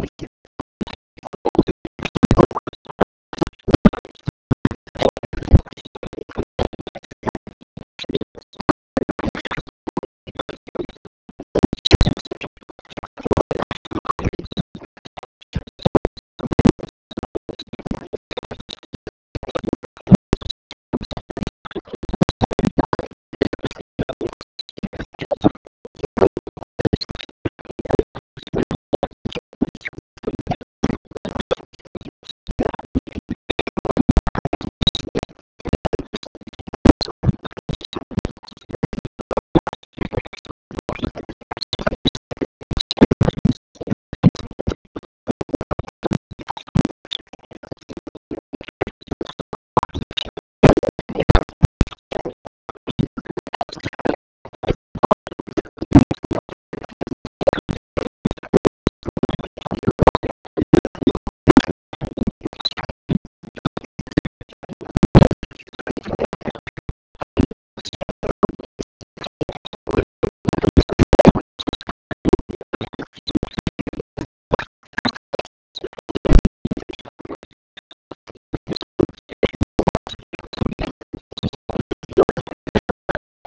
weekend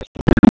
Yes